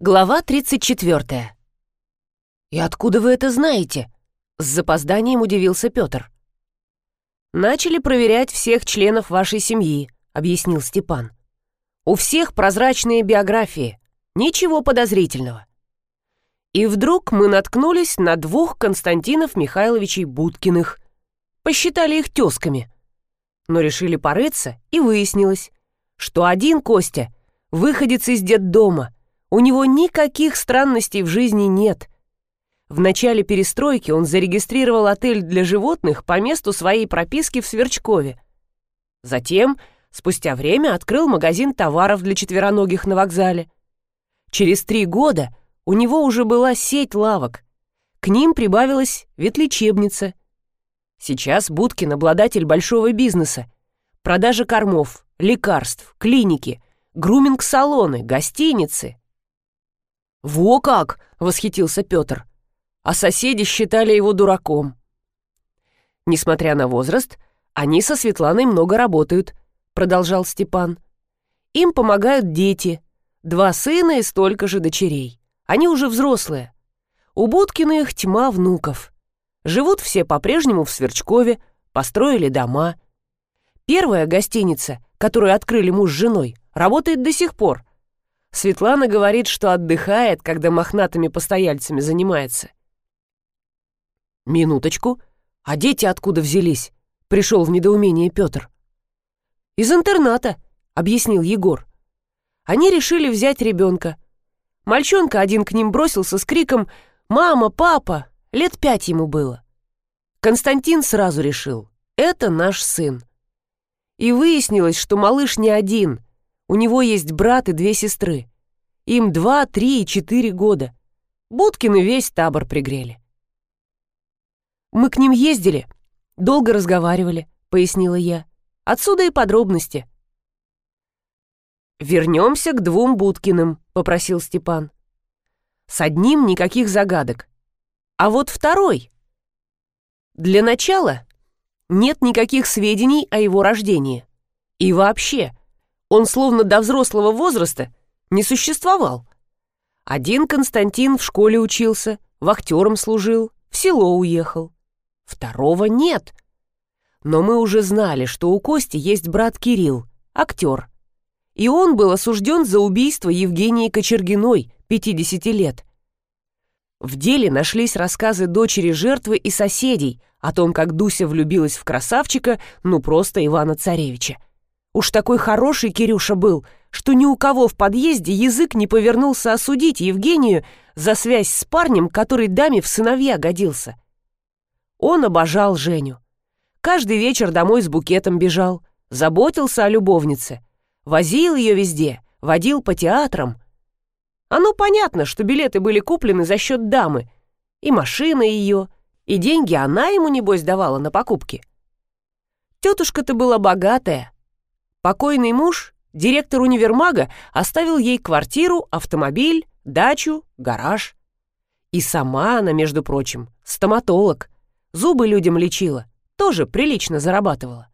Глава 34. «И откуда вы это знаете?» С запозданием удивился Петр. «Начали проверять всех членов вашей семьи», — объяснил Степан. «У всех прозрачные биографии. Ничего подозрительного». И вдруг мы наткнулись на двух Константинов Михайловичей Будкиных. Посчитали их тесками. Но решили порыться, и выяснилось, что один Костя — выходец из детдома, у него никаких странностей в жизни нет. В начале перестройки он зарегистрировал отель для животных по месту своей прописки в Сверчкове. Затем, спустя время, открыл магазин товаров для четвероногих на вокзале. Через три года у него уже была сеть лавок. К ним прибавилась ветлечебница. Сейчас Будкин обладатель большого бизнеса. Продажа кормов, лекарств, клиники, груминг-салоны, гостиницы, «Во как!» — восхитился Петр. А соседи считали его дураком. Несмотря на возраст, они со Светланой много работают, продолжал Степан. Им помогают дети, два сына и столько же дочерей. Они уже взрослые. У Будкина их тьма внуков. Живут все по-прежнему в Сверчкове, построили дома. Первая гостиница, которую открыли муж с женой, работает до сих пор — Светлана говорит, что отдыхает, когда мохнатыми постояльцами занимается. «Минуточку. А дети откуда взялись?» — пришел в недоумение Петр. «Из интерната», — объяснил Егор. Они решили взять ребенка. Мальчонка один к ним бросился с криком «Мама, папа!» Лет пять ему было. Константин сразу решил «Это наш сын». И выяснилось, что малыш не один, у него есть брат и две сестры. Им два, три и четыре года. Будкины весь табор пригрели. «Мы к ним ездили, долго разговаривали», — пояснила я. «Отсюда и подробности». «Вернемся к двум Будкиным», — попросил Степан. «С одним никаких загадок. А вот второй...» «Для начала нет никаких сведений о его рождении. И вообще, он словно до взрослого возраста не существовал. Один Константин в школе учился, вахтером служил, в село уехал. Второго нет. Но мы уже знали, что у Кости есть брат Кирилл, актер. И он был осужден за убийство Евгении Кочергиной, 50 лет. В деле нашлись рассказы дочери жертвы и соседей о том, как Дуся влюбилась в красавчика, ну просто Ивана Царевича. Уж такой хороший Кирюша был, что ни у кого в подъезде язык не повернулся осудить Евгению за связь с парнем, который даме в сыновья годился. Он обожал Женю. Каждый вечер домой с букетом бежал, заботился о любовнице, возил ее везде, водил по театрам. Оно понятно, что билеты были куплены за счет дамы, и машина ее, и деньги она ему, небось, давала на покупки. Тетушка-то была богатая, Покойный муж, директор универмага, оставил ей квартиру, автомобиль, дачу, гараж. И сама она, между прочим, стоматолог. Зубы людям лечила, тоже прилично зарабатывала.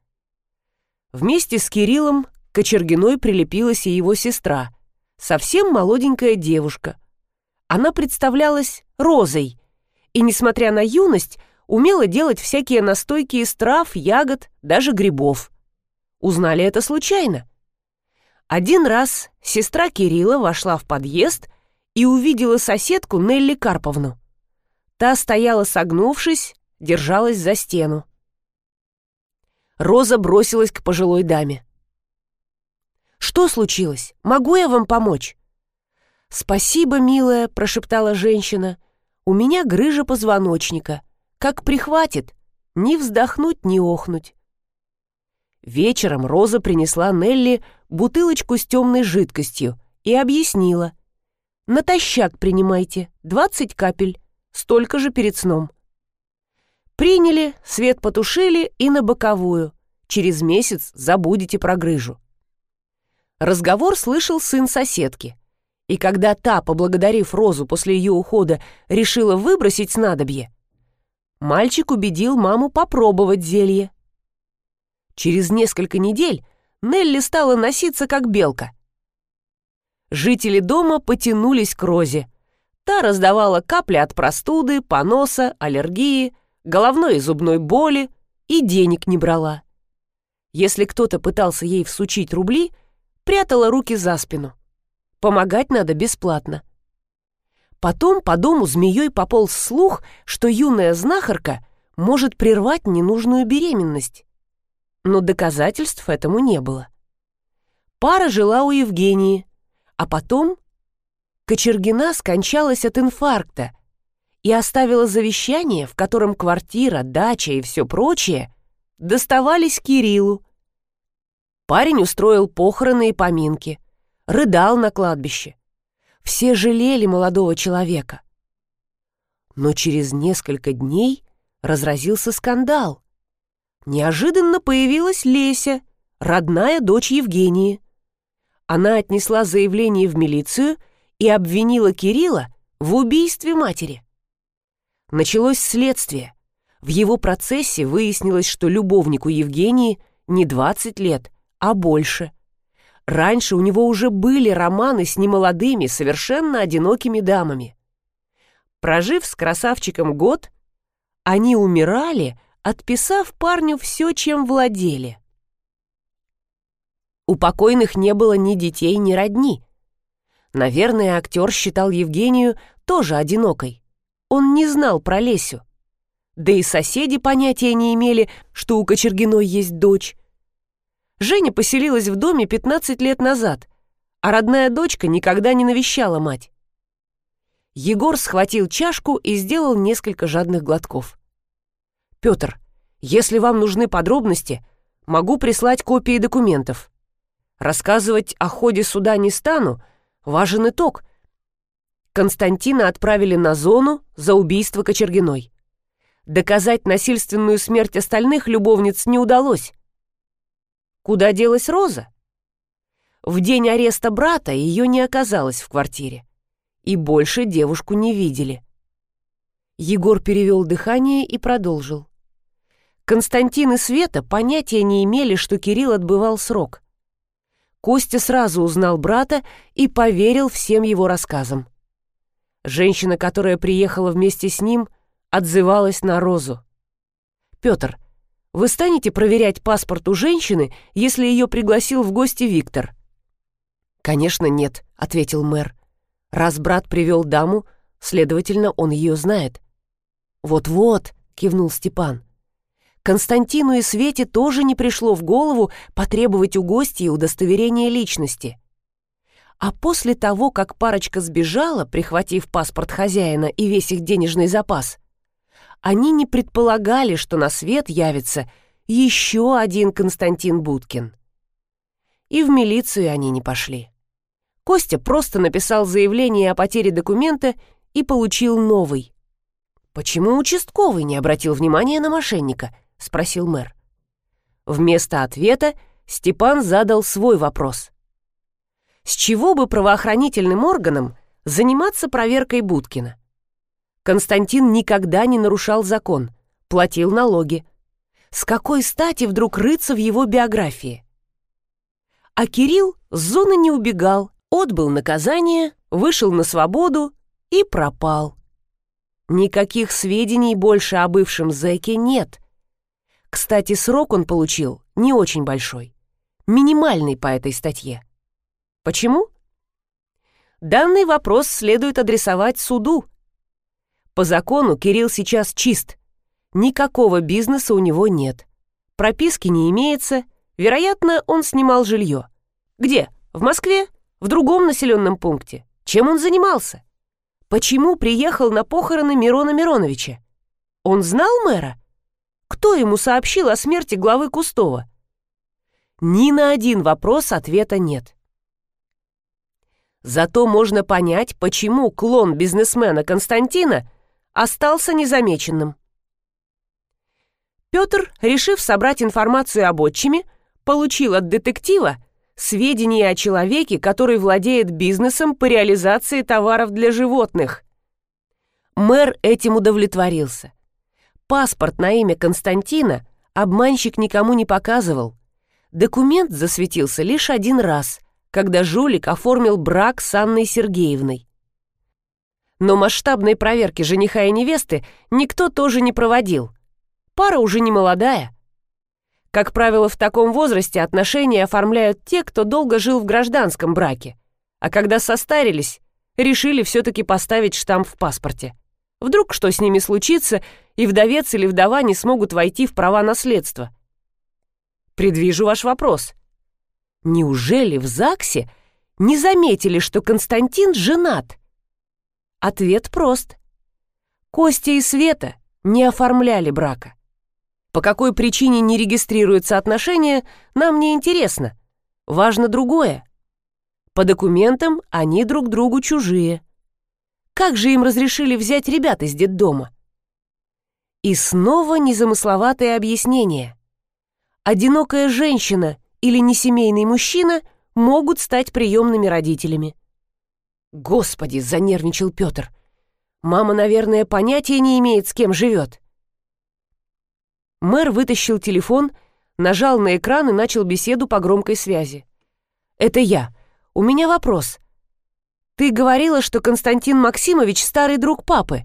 Вместе с Кириллом Кочергиной прилепилась и его сестра, совсем молоденькая девушка. Она представлялась Розой, и, несмотря на юность, умела делать всякие настойки из трав, ягод, даже грибов. Узнали это случайно. Один раз сестра Кирилла вошла в подъезд и увидела соседку Нелли Карповну. Та стояла согнувшись, держалась за стену. Роза бросилась к пожилой даме. «Что случилось? Могу я вам помочь?» «Спасибо, милая», — прошептала женщина. «У меня грыжа позвоночника. Как прихватит, ни вздохнуть, ни охнуть. Вечером Роза принесла Нелли бутылочку с темной жидкостью и объяснила. «Натощак принимайте, 20 капель, столько же перед сном». Приняли, свет потушили и на боковую. Через месяц забудете про грыжу. Разговор слышал сын соседки. И когда та, поблагодарив Розу после ее ухода, решила выбросить снадобье, мальчик убедил маму попробовать зелье. Через несколько недель Нелли стала носиться как белка. жители дома потянулись к Розе. Та раздавала капли от простуды, поноса, аллергии, головной и зубной боли и денег не брала. Если кто-то пытался ей всучить рубли, прятала руки за спину. Помогать надо бесплатно. Потом по дому змеей пополз слух, что юная знахарка может прервать ненужную беременность. Но доказательств этому не было. Пара жила у Евгении, а потом Кочергина скончалась от инфаркта и оставила завещание, в котором квартира, дача и все прочее доставались Кириллу. Парень устроил похороны и поминки, рыдал на кладбище. Все жалели молодого человека. Но через несколько дней разразился скандал. Неожиданно появилась Леся, родная дочь Евгении. Она отнесла заявление в милицию – и обвинила Кирилла в убийстве матери. Началось следствие. В его процессе выяснилось, что любовнику Евгении не 20 лет, а больше. Раньше у него уже были романы с немолодыми, совершенно одинокими дамами. Прожив с красавчиком год, они умирали, отписав парню все, чем владели. У покойных не было ни детей, ни родни. Наверное, актер считал Евгению тоже одинокой. Он не знал про Лесю. Да и соседи понятия не имели, что у Кочергиной есть дочь. Женя поселилась в доме 15 лет назад, а родная дочка никогда не навещала мать. Егор схватил чашку и сделал несколько жадных глотков. «Петр, если вам нужны подробности, могу прислать копии документов. Рассказывать о ходе суда не стану, Важен итог. Константина отправили на зону за убийство Кочергиной. Доказать насильственную смерть остальных любовниц не удалось. Куда делась Роза? В день ареста брата ее не оказалось в квартире. И больше девушку не видели. Егор перевел дыхание и продолжил. Константин и Света понятия не имели, что Кирилл отбывал срок. Костя сразу узнал брата и поверил всем его рассказам. Женщина, которая приехала вместе с ним, отзывалась на Розу. «Петр, вы станете проверять паспорт у женщины, если ее пригласил в гости Виктор?» «Конечно, нет», — ответил мэр. «Раз брат привел даму, следовательно, он ее знает». «Вот-вот», — кивнул Степан. Константину и Свете тоже не пришло в голову потребовать у гостей удостоверения личности. А после того, как парочка сбежала, прихватив паспорт хозяина и весь их денежный запас, они не предполагали, что на свет явится еще один Константин Будкин. И в милицию они не пошли. Костя просто написал заявление о потере документа и получил новый. Почему участковый не обратил внимания на мошенника –— спросил мэр. Вместо ответа Степан задал свой вопрос. С чего бы правоохранительным органам заниматься проверкой Будкина? Константин никогда не нарушал закон, платил налоги. С какой стати вдруг рыться в его биографии? А Кирилл с зоны не убегал, отбыл наказание, вышел на свободу и пропал. Никаких сведений больше о бывшем зэке нет. Кстати, срок он получил не очень большой. Минимальный по этой статье. Почему? Данный вопрос следует адресовать суду. По закону Кирилл сейчас чист. Никакого бизнеса у него нет. Прописки не имеется. Вероятно, он снимал жилье. Где? В Москве? В другом населенном пункте? Чем он занимался? Почему приехал на похороны Мирона Мироновича? Он знал мэра? Кто ему сообщил о смерти главы Кустова? Ни на один вопрос ответа нет. Зато можно понять, почему клон бизнесмена Константина остался незамеченным. Петр, решив собрать информацию об отчиме, получил от детектива сведения о человеке, который владеет бизнесом по реализации товаров для животных. Мэр этим удовлетворился. Паспорт на имя Константина обманщик никому не показывал. Документ засветился лишь один раз, когда жулик оформил брак с Анной Сергеевной. Но масштабной проверки жениха и невесты никто тоже не проводил. Пара уже не молодая. Как правило, в таком возрасте отношения оформляют те, кто долго жил в гражданском браке, а когда состарились, решили все-таки поставить штамп в паспорте. Вдруг что с ними случится, и вдовец или вдова не смогут войти в права наследства. Предвижу ваш вопрос. Неужели в ЗАГСе не заметили, что Константин женат? Ответ прост. Костя и Света не оформляли брака. По какой причине не регистрируются отношения, нам не интересно. Важно другое. По документам они друг другу чужие. Как же им разрешили взять ребят из детдома? И снова незамысловатое объяснение. Одинокая женщина или несемейный мужчина могут стать приемными родителями. Господи, занервничал Петр. Мама, наверное, понятия не имеет, с кем живет. Мэр вытащил телефон, нажал на экран и начал беседу по громкой связи. «Это я. У меня вопрос. Ты говорила, что Константин Максимович старый друг папы.